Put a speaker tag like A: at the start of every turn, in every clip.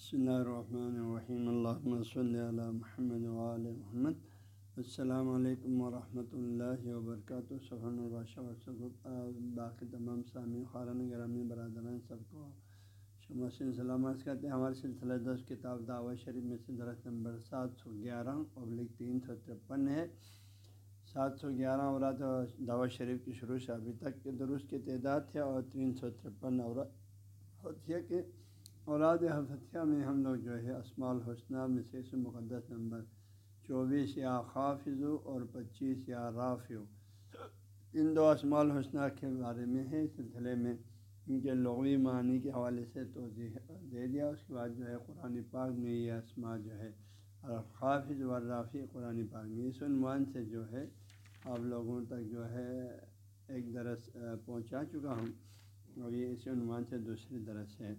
A: بسم اللہ الرحمن الرحیم اللہ صلی علی محمد وعلی محمد السلام علیکم ورحمۃ اللہ وبرکاتہ سبحان الباشہ باقی تمام سامع خارن گرامی برادران سب کو شمسن سلامت کرتے ہیں ہمارے سلسلہ دس کتاب دعوت شریف میں سے درخت نمبر سات سو گیارہ ابلک تین سو ترپن ہے سات سو گیارہ اورات دعوت شریف کی شروع سے ابھی تک کے درست کی تعداد ہے اور تین سو ترپن اورات ہوتی ہے کہ اولاد حفتیہ میں ہم لوگ جو ہے اسماع الحسنہ میں سے مقدس نمبر چوبیس یا خافظ اور پچیس یا رافیو ان دو اسماع الحسنہ کے بارے میں ہے سلسلے میں ان کے لغوی معنی کے حوالے سے توضیح دے دیا۔ اس کے بعد جو ہے قرآن پاک میں یہ اسماء جو ہے خافظ و رافی قرآن پاک میں۔ اس عنوان سے جو ہے آپ لوگوں تک جو ہے ایک درس پہنچا چکا ہوں اور یہ اس عنوان سے دوسری درس ہے۔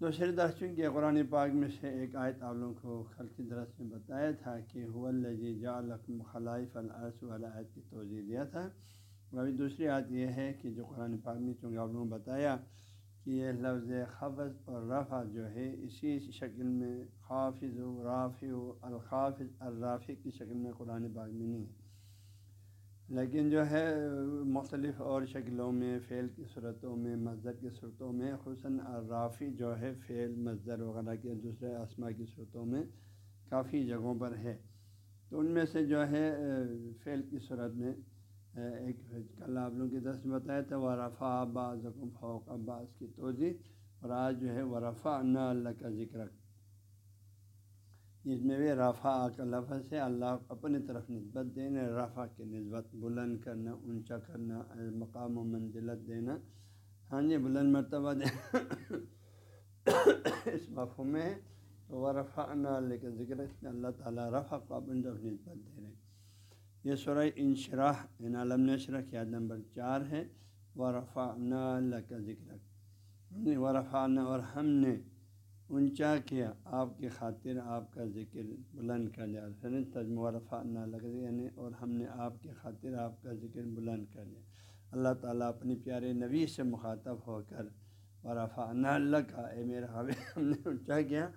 A: دوسرے درس چونکہ قرآن پاک میں سے ایک آیت آپ لوگوں کو خلقی درس میں بتایا تھا کہ حلجی جا لقم خلائف العرص والا آیت کی توضیع دیا تھا۔ اور ابھی دوسری آیت یہ ہے کہ جو قرآن پاک میں چونکہ آپ لوگوں کو بتایا کہ یہ لفظ خفظ اور رفع جو ہے اسی شکل میں خافظ و رافع و الخافظ الرافع کی شکل میں قرآن پاک میں نہیں ہے۔ لیکن جو ہے، مختلف اور شکلوں میں، فعل کی صورتوں میں مزد کی صورتوں میں حسن رافی جو ہے، فعل مزد وغیرہ کے دوسرے اسما کی صورتوں میں کافی جگہوں پر ہے۔ تو ان میں سے جو ہے، فعل کی صورت میں، ایک کل آپ لوگوں کی دس بتایا تھا وہ رفا عباس فوق عباس کی توضیع اور آج جو ہے وہ رفا اللہ کا ذکر اس میں بھی رفع کا لفظ ہے، اللہ اپنی طرف نسبت دینا، رفع کی نسبت بلند کرنا، اونچا کرنا، مقام و منزلت دینا۔ ہاں جی بلند مرتبہ دینا اس مفہوم میں وہ رفع اللہ کا ذکر ہے اللہ تعالیٰ رفع کو اپنی طرف نسبت دے رہے یہ سورہ انشراح ان عالم نشرہ کی یاد نمبر چار ہے۔ وہ رفع اللہ کا ذکر و رفع اور ہم نے اونچا کیا آپ کی خاطر آپ کا ذکر بلند کر لیا۔ تجمہ رفا نہ لگ یعنی اور ہم نے آپ کی خاطر آپ کا ذکر بلند کر لیا۔ اللہ تعالیٰ اپنی پیارے نبی سے مخاطب ہو کر ورفا نہ اللہ کا اے میرا حوی ہم نے اونچا کیا۔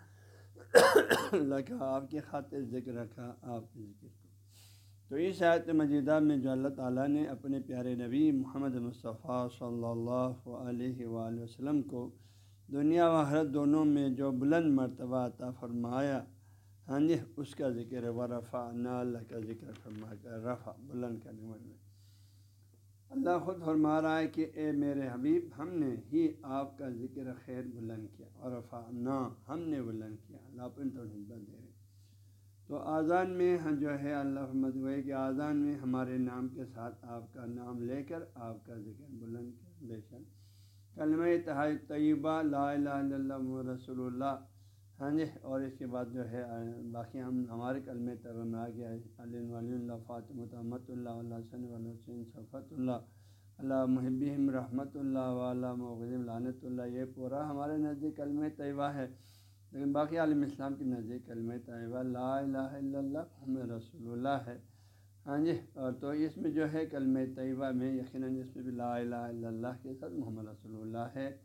A: اللہ کا آپ کی خاطر ذکر رکھا، آپ کے ذکر کو۔ تو اس آیت مجیدہ میں جو اللہ تعالیٰ نے اپنے پیارے نبی محمد مصطفیٰ صلی اللہ علیہ وآلہ وسلم کو دنیا و حرت دونوں میں جو بلند مرتبہ عطا فرمایا ہاں جی اس کا ذکر ہے و رفا اللہ کا ذکر فرما کر رفع، بلند کرنے والے اللہ خود فرما رہا ہے کہ اے میرے حبیب، ہم نے ہی آپ کا ذکر خیر بلند کیا اور رفا نا ہم نے بلند کیا، اللہ اپن تو نسبت دے رہے تو آزان میں جو ہے، اللہ ہوئے کہ آزان میں ہمارے نام کے ساتھ آپ کا نام لے کر آپ کا ذکر بلند کیا، بے شک۔ کلمہ تحائے طیبہ لا الہ الا اللہ رسول اللہ۔ ہاں جی اور اس کے بعد جو ہے، باقی ہم ہمارے کلمہ طیبہ میں آ گیا ہے۔ علی ولی اللہ، فاطمہ محمد اللہ علیہ وسلم حسین صفت اللہ اللہ محبیم رحمۃ اللہ علیہ مغم لانت اللہ۔ یہ پورا ہمارے نزدیک کلمہ طیبہ ہے۔ لیکن باقی عالم اسلام کے نزدیک کلمہ طیبہ لا الہ الا اللہ محمد رسول اللہ ہے۔ ہاں جی اور تو اس میں جو ہے کلمہ طیبہ میں یقیناً اس میں بھی لا الہ الا اللہ کے ساتھ محمد رسول اللہ ہے۔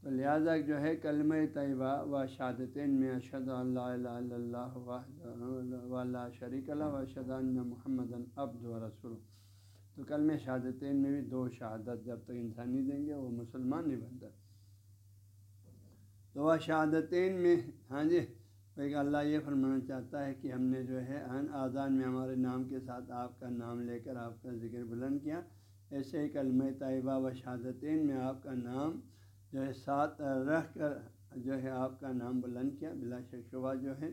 A: تو لہٰذا جو ہے کلمہ طیبہ و شادتین میں اشد اللہ الہ اللہ و شریک اللہ و شدان محمد عبد و رسول۔ تو کلم شہادتین میں بھی دو شہادت جب تک انسان نہیں دیں گے، وہ مسلمان نہیں بنتا۔ تو وہ شہادتین میں ہاں جی کہ اللہ یہ فرمانا چاہتا ہے کہ ہم نے جو ہے ان آزان میں ہمارے نام کے ساتھ آپ کا نام لے کر آپ کا ذکر بلند کیا۔ ایسے ہی کلمہ طیبہ و شہادتین میں آپ کا نام جو ہے ساتھ رکھ کر جو ہے آپ کا نام بلند کیا، بلا شک شبہ جو ہے۔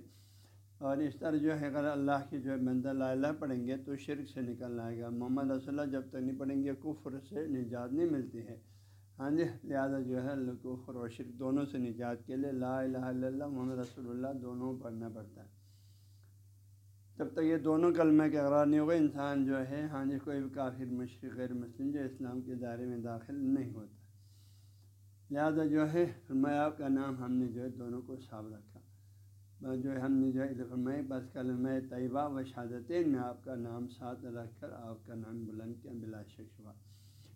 A: اور اس طرح جو ہے اگر اللہ کی جو ہے بند اللہ پڑھیں گے تو شرک سے نکل آئے گا۔ محمد رسول اللہ جب تک نہیں پڑھیں گے کفر سے نجات نہیں ملتی ہے۔ ہاں جی لہٰذا جو ہے اللہ کو فروشر دونوں سے نجات کے لیے لا الہ الا اللہ، محمد رسول اللہ دونوں پڑھنا پڑتا ہے۔ جب تک یہ دونوں کلمہ کے اقرار نہیں ہوگا، انسان جو ہے ہاں جی کوئی بھی کافر، مشرق، غیر مسلم جو اسلام کے دائرے میں داخل نہیں ہوتا۔ لہٰذا جو ہے، فرمایا آپ کا نام ہم نے جو ہے دونوں کو صاف رکھا۔ بس جو ہے، ہم نے جو ہے فرمائے بس کلمہ طیبہ و شہادتین میں آپ کا نام ساتھ رکھ کر آپ کا نام بلند کیا، بلا شک شبہ۔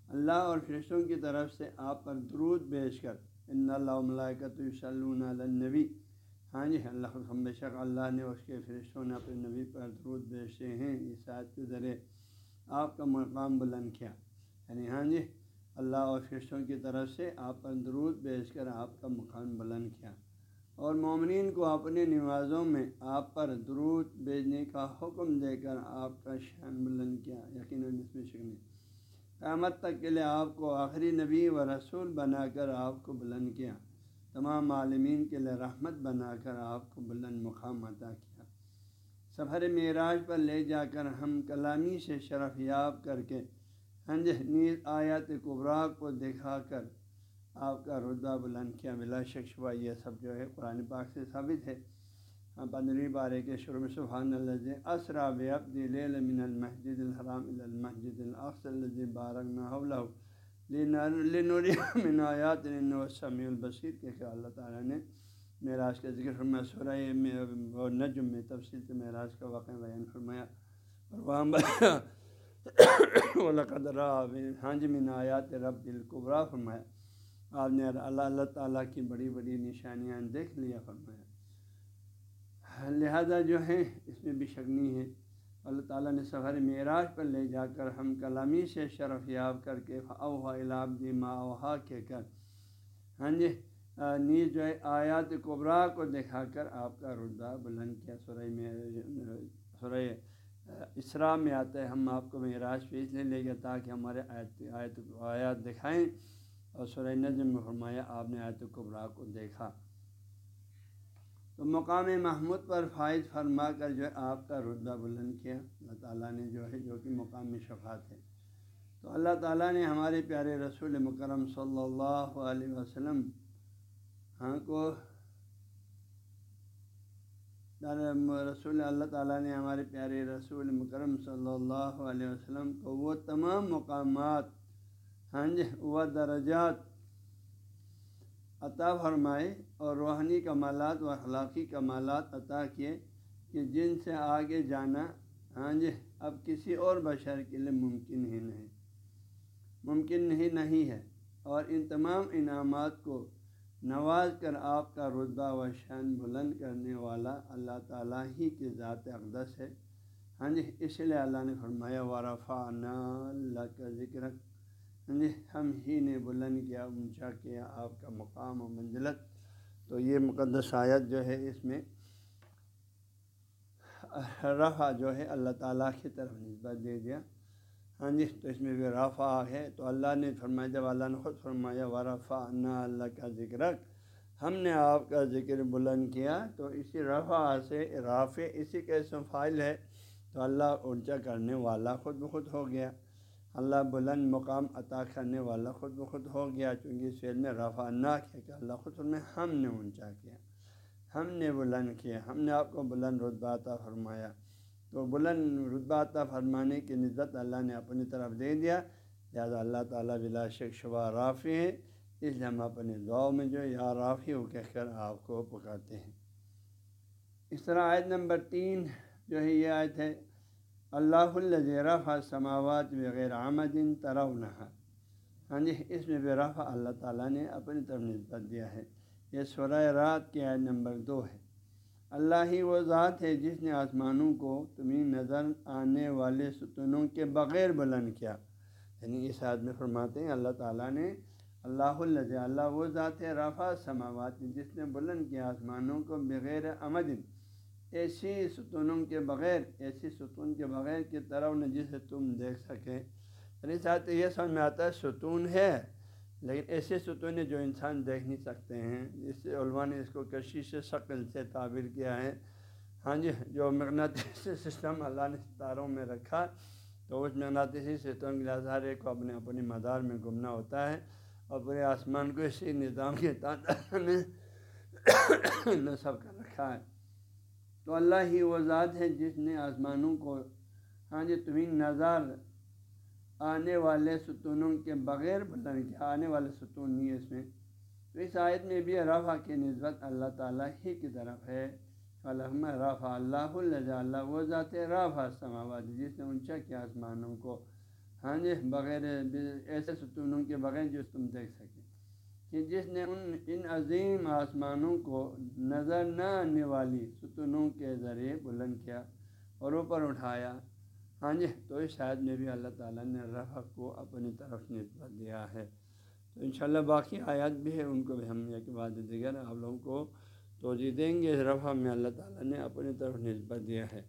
A: اللہ اور فرشتوں کی طرف سے آپ پر درود بیچ کر۔ ان اللہ ملائکت النبی۔ ہاں جی اللہ بے شک اللہ نے اس کے فرشتوں نے اپنے نبی پر درود بیچتے ہیں۔ اس آیت کے ذریعے آپ کا مقام بلند کیا۔ یعنی ہاں جی اللہ اور فرشتوں کی طرف سے آپ پر درود بیچ کر آپ کا مقام بلند کیا۔ اور مومنین کو اپنے نمازوں میں آپ پر درود بھیجنے کا حکم دے کر آپ کا شان بلند کیا۔ یقیناً اس میں شک قیامت تک کے لیے آپ کو آخری نبی و رسول بنا کر آپ کو بلند کیا۔ تمام عالمین کے لیے رحمت بنا کر آپ کو بلند مقام عطا کیا۔ سفر معراج پر لے جا کر ہم کلامی سے شرف یاب کر کے ہنج نیز آیات قبرا کو دکھا کر آپ کا رتبہ بلند کیا۔ بلا شخص یہ سب جو ہے قرآن پاک سے ثابت ہے۔ پندرہویں بارے کے شروع میں سبحان اللہ اسرا بب من المسجد الحرام المسجد الاقص الذي بارکنا حوله لنوری من آیات سمیع البصیر کے کہ اللہ تعالیٰ نے معراج کا ذکر فرمایا سورہ اور نجم میں تفصیل سے معراج کا واقعہ بیان فرمایا اور وہاں ہاں جی من آیات رب القبرا فرمایا آپ نے اللہ اللہ تعالیٰ کی بڑی بڑی نشانیاں دیکھ لیا فرمایا ہاں، لہذا جو ہے اس میں بھی شگنی ہے۔ اللہ تعالیٰ نے سفر معراج پر لے جا کر ہم کلامی سے شرف یاب کر کے اوہا الاب دی ما اوہا کے کر ہاں جی نیز جو ہے، آیات قبرا کو دکھا کر آپ کا رتبہ بلند کیا۔ سورہ میں سورہ اسرا میں آتا ہے، ہم آپ کو معراج پہ اس لیے لے گئے تاکہ ہمارے آیت آیت، آیات دکھائیں۔ اور سورہ نظم میں فرمایا، آپ نے آیت قبرا کو دیکھا۔ تو مقام محمود پر فائد فرما کر جو ہے آپ کا رتبہ بلند کیا۔ اللہ تعالیٰ نے جو ہے جو کہ مقام شفات ہے۔ تو اللہ تعالیٰ نے ہمارے پیارے رسول مکرم صلی اللہ علیہ وسلم ہاں کو رسول اللہ تعالیٰ نے ہمارے پیارے رسول مکرم صلی اللہ علیہ وسلم کو وہ تمام مقامات ہاں جی وہ درجات عطا فرمائے اور روحانی کمالات و اخلاقی کمالات عطا کیے کہ جن سے آگے جانا ہاں جی اب کسی اور بشر کے لیے ممکن ہی نہیں۔ ممکن ہی نہیں ہے۔ اور ان تمام انعامات کو نواز کر آپ کا رتبہ و شان بلند کرنے والا اللہ تعالیٰ ہی کی ذات اقدس ہے۔ ہاں جی اس لیے اللہ نے فرمایا ورفا اللہ کا ذکر جی ہم ہی نے بلند کیا، اونچا کیا، آپ کا مقام و منزلت۔ تو یہ مقدس آیت جو ہے، اس میں رفع جو ہے، اللہ تعالیٰ کی طرف نسبت دے دیا۔ ہاں جی تو اس میں بھی رفع ہے۔ تو اللہ نے فرمایا، جب اللہ نے خود فرمایا و رفا اللہ کا ذکر۔ ہم نے آپ کا ذکر بلند کیا، تو اسی رفع سے رافع اسی کے اسم فائل ہے۔ تو اللہ اونچا کرنے والا خود بخود ہو گیا۔ اللہ بلند مقام عطا کرنے والا خود بخود ہو گیا، چونکہ اس فعل میں رفع نہ کیا کہ اللہ خود میں ہم نے اونچا کیا، ہم نے بلند کیا، ہم نے آپ کو بلند رتبہ عطا فرمایا۔ تو بلند رتبہ عطا فرمانے کی نسبت اللہ نے اپنی طرف دے دیا۔ لہٰذا اللہ تعالیٰ بلا شک شبہ رافی ہے، اس لیے ہم اپنے دعاؤں میں جو یا رافی ہو کہہ کر آپ کو پکاتے ہیں۔ اس طرح آیت نمبر تین جو ہے، یہ آیت ہے اللہ الرفع سماوات بغیر آمد ترونہ ہاں جی یعنی اس میں بے رفع اللہ تعالیٰ نے اپنی طرف نسبت دیا ہے۔ یہ سورہ رات کی آیت نمبر دو ہے۔ اللہ ہی وہ ذات ہے جس نے آسمانوں کو تمہیں نظر آنے والے ستونوں کے بغیر بلند کیا۔ یعنی اس آدمی فرماتے ہیں اللہ تعالیٰ نے اللہ اللہ اللہ وہ ذات ہے رفع سماوات جس نے بلند کیا آسمانوں کو بغیر آمد ایسی ستونوں کے بغیر، ایسی ستون کے بغیر کی طرح نے جسے تم دیکھ سکے یعنی ساتھ یہ سمجھ میں آتا ہے ستون ہے، لیکن ایسے ستون جو انسان دیکھ نہیں سکتے ہیں۔ جس سے علماء نے اس کو کشش شکل سے تعبیر کیا ہے۔ ہاں جی جو مغناطیسی سسٹم اللہ نے ستاروں میں رکھا، تو اس مغناطیسی سسٹم کے لہٰذا کو اپنے اپنی مدار میں گھومنا ہوتا ہے۔ اور پورے آسمان کو اسی نظام کے تعداد میں نصب کر رکھا ہے۔ تو اللہ ہی وہ ذات ہے جس نے آسمانوں کو ہاں جی تمہیں نظر آنے والے ستونوں کے بغیر بلند کیا، آنے والے ستون نہیں ہے اس میں۔ تو اس آیت میں بھی رفع کی نسبت اللہ تعالیٰ ہی کی طرف ہے۔ الحمد رفع اللہ اللہ وہ ذات رفع سماوات جس نے اونچا کیا آسمانوں کو ہاں جی بغیر ایسے ستونوں کے بغیر جو تم دیکھ سکے۔ کہ جس نے ان ان عظیم آسمانوں کو نظر نہ آنے والی ستونوں کے ذریعے بلند کیا اور اوپر اٹھایا ہاں جی تو اس شاید میں بھی اللہ تعالیٰ نے رفع کو اپنی طرف نسبت دیا ہے۔ تو انشاءاللہ باقی آیات بھی ہے ان کو بھی ہم ایک بعد دیگر آپ لوگوں کو توجہ دیں گے۔ اس رفع میں اللہ تعالیٰ نے اپنی طرف نسبت دیا ہے۔